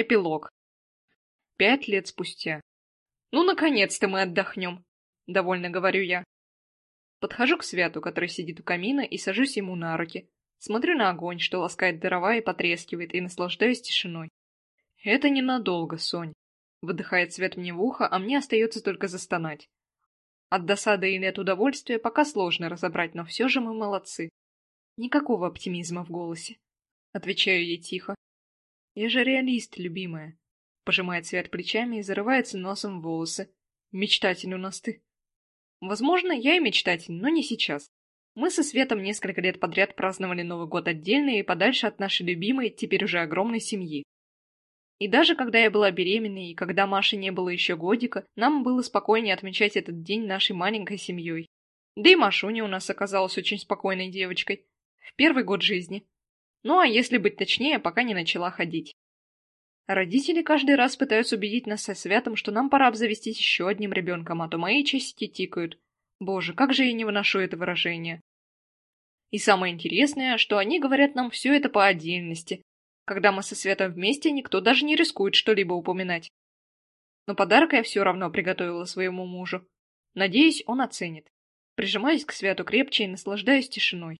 Эпилог. Пять лет спустя. «Ну, наконец-то мы отдохнем!» — довольно говорю я. Подхожу к Святу, который сидит у камина, и сажусь ему на руки. Смотрю на огонь, что ласкает дрова и потрескивает, и наслаждаюсь тишиной. «Это ненадолго, Сонь!» — выдыхает Свет мне в ухо, а мне остается только застонать. От досады или от удовольствия пока сложно разобрать, но все же мы молодцы. Никакого оптимизма в голосе. Отвечаю ей тихо. Я же реалист, любимая. Пожимает Свет плечами и зарывается носом в волосы. Мечтатель у нас ты. Возможно, я и мечтатель, но не сейчас. Мы со Светом несколько лет подряд праздновали Новый год отдельно и подальше от нашей любимой, теперь уже огромной семьи. И даже когда я была беременной и когда Маше не было еще годика, нам было спокойнее отмечать этот день нашей маленькой семьей. Да и Машуня у нас оказалась очень спокойной девочкой. В первый год жизни. Ну а если быть точнее, пока не начала ходить. Родители каждый раз пытаются убедить нас со Святом, что нам пора обзавестись еще одним ребенком, а то мои часики тикают. Боже, как же я не выношу это выражение. И самое интересное, что они говорят нам все это по отдельности. Когда мы со Светом вместе, никто даже не рискует что-либо упоминать. Но подарок я все равно приготовила своему мужу. Надеюсь, он оценит. Прижимаюсь к Свету крепче и наслаждаюсь тишиной.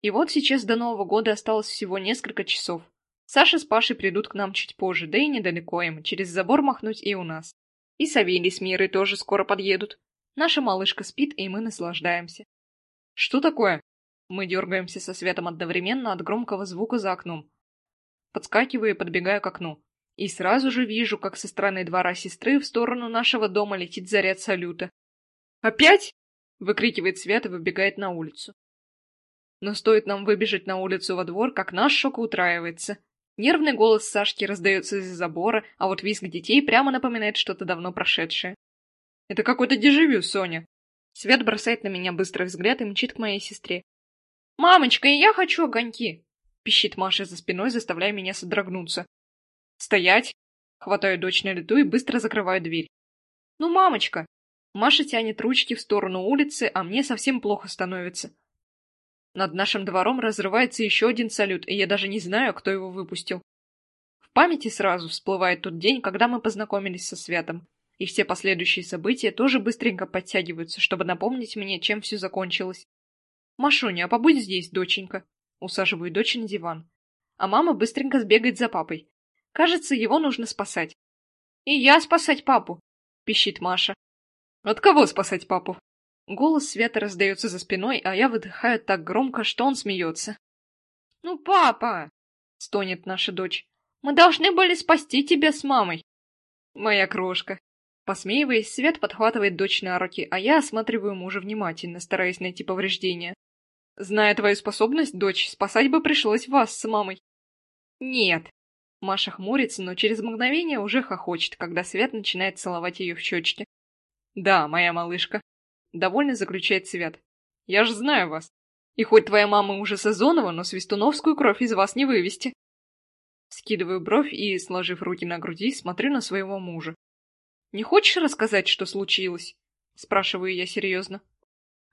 И вот сейчас до Нового года осталось всего несколько часов. Саша с Пашей придут к нам чуть позже, да и недалеко им, через забор махнуть и у нас. И Савелий с Мирой тоже скоро подъедут. Наша малышка спит, и мы наслаждаемся. Что такое? Мы дергаемся со Светом одновременно от громкого звука за окном. Подскакиваю и подбегаю к окну. И сразу же вижу, как со стороны двора сестры в сторону нашего дома летит заряд салюта. «Опять?» — выкрикивает Свет и выбегает на улицу. Но стоит нам выбежать на улицу во двор, как наш шок утраивается. Нервный голос Сашки раздается из-за забора, а вот визг детей прямо напоминает что-то давно прошедшее. Это какой-то дежавю, Соня. Свет бросает на меня быстрый взгляд и мчит к моей сестре. «Мамочка, я хочу огоньки!» пищит Маша за спиной, заставляя меня содрогнуться. «Стоять!» Хватаю дочь на лету и быстро закрываю дверь. «Ну, мамочка!» Маша тянет ручки в сторону улицы, а мне совсем плохо становится. Над нашим двором разрывается еще один салют, и я даже не знаю, кто его выпустил. В памяти сразу всплывает тот день, когда мы познакомились со Святом, и все последующие события тоже быстренько подтягиваются, чтобы напомнить мне, чем все закончилось. «Машуня, а побудь здесь, доченька!» Усаживаю дочь на диван. А мама быстренько сбегает за папой. Кажется, его нужно спасать. «И я спасать папу!» — пищит Маша. «От кого спасать папу?» Голос Света раздается за спиной, а я выдыхаю так громко, что он смеется. «Ну, папа!» — стонет наша дочь. «Мы должны были спасти тебя с мамой!» «Моя крошка!» Посмеиваясь, Свет подхватывает дочь на руки, а я осматриваю мужа внимательно, стараясь найти повреждения. «Зная твою способность, дочь, спасать бы пришлось вас с мамой». «Нет!» Маша хмурится, но через мгновение уже хохочет, когда Свет начинает целовать ее в щечки. «Да, моя малышка», Довольно заключает Свят. Я же знаю вас. И хоть твоя мама уже Сазонова, но свистуновскую кровь из вас не вывести. Скидываю бровь и, сложив руки на груди, смотрю на своего мужа. «Не хочешь рассказать, что случилось?» Спрашиваю я серьезно.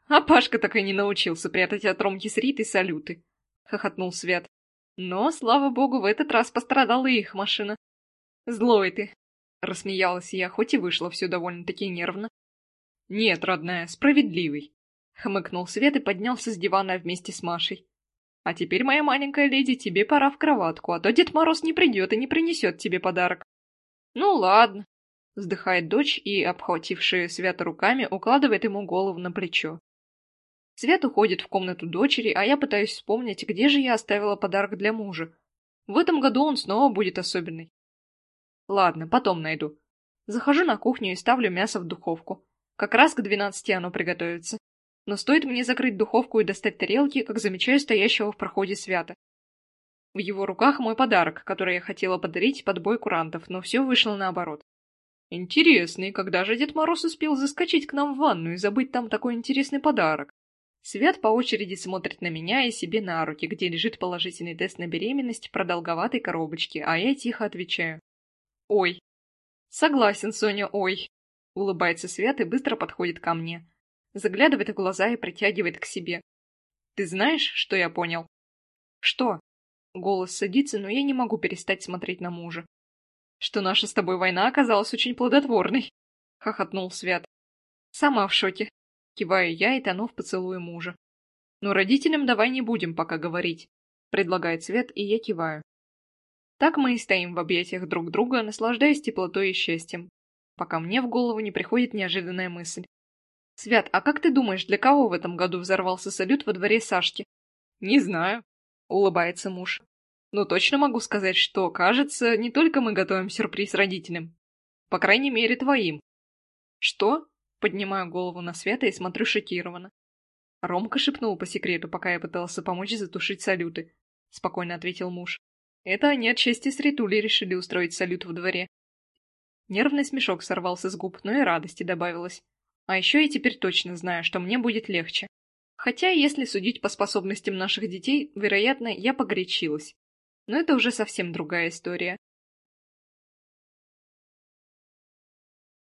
А Пашка так и не научился прятать от Ромки с Ритой салюты. Хохотнул Свят. Но, слава богу, в этот раз пострадала их машина. Злой ты. Рассмеялась я, хоть и вышло все довольно-таки нервно. «Нет, родная, справедливый», — хмыкнул Свет и поднялся с дивана вместе с Машей. «А теперь, моя маленькая леди, тебе пора в кроватку, а то Дед Мороз не придет и не принесет тебе подарок». «Ну ладно», — вздыхает дочь и, обхватившая Света руками, укладывает ему голову на плечо. Свет уходит в комнату дочери, а я пытаюсь вспомнить, где же я оставила подарок для мужа. В этом году он снова будет особенный. Ладно, потом найду. Захожу на кухню и ставлю мясо в духовку. Как раз к двенадцати оно приготовится. Но стоит мне закрыть духовку и достать тарелки, как замечаю стоящего в проходе свята. В его руках мой подарок, который я хотела подарить под бой курантов, но все вышло наоборот. Интересный, когда же Дед Мороз успел заскочить к нам в ванну и забыть там такой интересный подарок? Свят по очереди смотрит на меня и себе на руки, где лежит положительный тест на беременность продолговатой коробочке, а я тихо отвечаю. Ой. Согласен, Соня, ой. Улыбается Свет и быстро подходит ко мне. Заглядывает в глаза и притягивает к себе. «Ты знаешь, что я понял?» «Что?» Голос садится, но я не могу перестать смотреть на мужа. что наша с тобой война оказалась очень плодотворной, — хохотнул Свят. Сама в шоке. Киваю я и тону в поцелуе мужа. Но родителям давай не будем пока говорить, — предлагает Свет, и я киваю. Так мы и стоим в объятиях друг друга, наслаждаясь теплотой и счастьем, пока мне в голову не приходит неожиданная мысль. «Свят, а как ты думаешь, для кого в этом году взорвался салют во дворе Сашки?» «Не знаю», — улыбается муж. «Но точно могу сказать, что, кажется, не только мы готовим сюрприз родителям. По крайней мере, твоим». «Что?» — поднимаю голову на Света и смотрю шокированно. Ромка шепнул по секрету, пока я пытался помочь затушить салюты. Спокойно ответил муж. Это они от чести с Ритулей решили устроить салют во дворе. Нервный смешок сорвался с губ, но и радости добавилось. А еще я теперь точно знаю, что мне будет легче. Хотя, если судить по способностям наших детей, вероятно, я погорячилась. Но это уже совсем другая история.